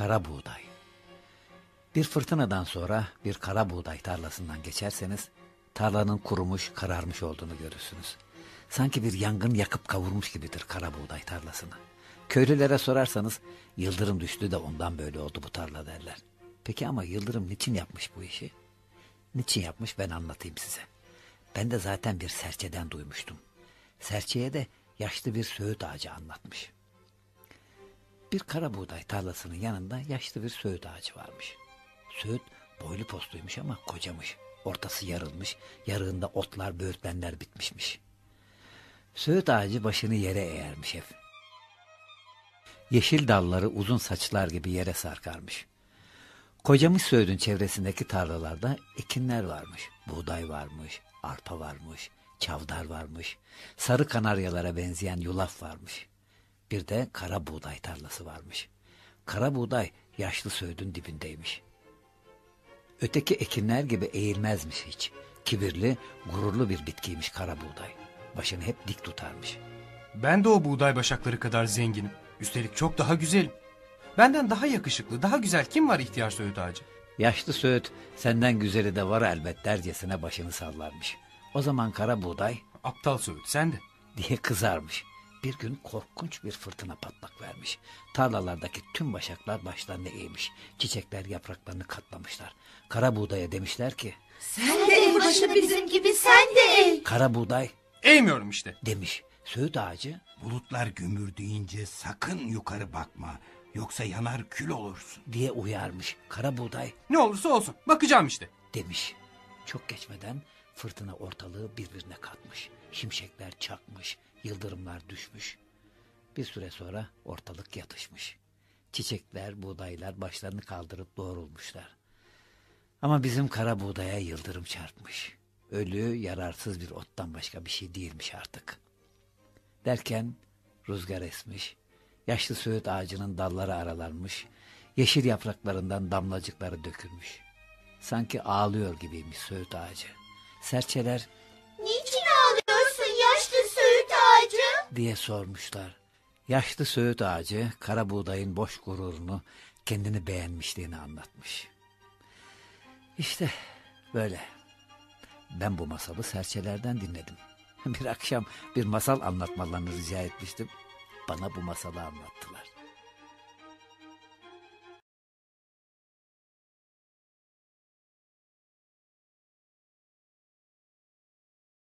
Kara buğday. Bir fırtınadan sonra bir kara buğday tarlasından geçerseniz tarlanın kurumuş, kararmış olduğunu görürsünüz. Sanki bir yangın yakıp kavurmuş gibidir kara buğday tarlasını. Köylülere sorarsanız yıldırım düştü de ondan böyle oldu bu tarla derler. Peki ama yıldırım niçin yapmış bu işi? Niçin yapmış ben anlatayım size. Ben de zaten bir serçeden duymuştum. Serçeye de yaşlı bir söğüt ağacı anlatmış. Bir kara buğday tarlasının yanında yaşlı bir söğüt ağacı varmış. Söğüt boylu postuymuş ama kocamış. Ortası yarılmış, yarığında otlar, böğürtlenler bitmişmiş. Söğüt ağacı başını yere eğermiş hep. Yeşil dalları uzun saçlar gibi yere sarkarmış. Kocamış Söğüt'ün çevresindeki tarlalarda ekinler varmış. Buğday varmış, arpa varmış, çavdar varmış, sarı kanaryalara benzeyen yulaf varmış. Bir de kara buğday tarlası varmış. Kara buğday yaşlı Söğüt'ün dibindeymiş. Öteki ekinler gibi eğilmezmiş hiç. Kibirli, gururlu bir bitkiymiş kara buğday. Başını hep dik tutarmış. Ben de o buğday başakları kadar zenginim. Üstelik çok daha güzelim. Benden daha yakışıklı, daha güzel kim var ihtiyar Söğüt ağacı? Yaşlı Söğüt senden güzeli de var elbet dercesine başını sallarmış. O zaman kara buğday Aptal Söğüt sen de. diye kızarmış. Bir gün korkunç bir fırtına patlak vermiş. Tarlalardaki tüm başaklar başlarını eğmiş. Çiçekler yapraklarını katlamışlar. Kara buğdaya demişler ki Sen de ev başı bizim gibi sen de ev. kara buğday Eğmiyorum işte. demiş. Söğüt ağacı Bulutlar gümür deyince sakın yukarı bakma. Yoksa yanar kül olursun. diye uyarmış. Kara buğday Ne olursa olsun. Bakacağım işte. demiş. Çok geçmeden fırtına ortalığı birbirine katmış. Şimşekler çakmış, yıldırımlar düşmüş. Bir süre sonra ortalık yatışmış. Çiçekler, buğdaylar başlarını kaldırıp doğrulmuşlar. Ama bizim kara buğdaya yıldırım çarpmış. Ölü, yararsız bir ottan başka bir şey değilmiş artık. Derken rüzgar esmiş, yaşlı söğüt ağacının dalları aralanmış, yeşil yapraklarından damlacıkları dökülmüş. Sanki ağlıyor gibiymiş söğüt ağacı. Serçeler diye sormuşlar. Yaşlı söğüt ağacı kara buğdayın boş gururunu, kendini beğenmişliğini anlatmış. İşte böyle. Ben bu masalı serçelerden dinledim. Bir akşam bir masal anlatmalarını rica etmiştim. Bana bu masalı anlattı.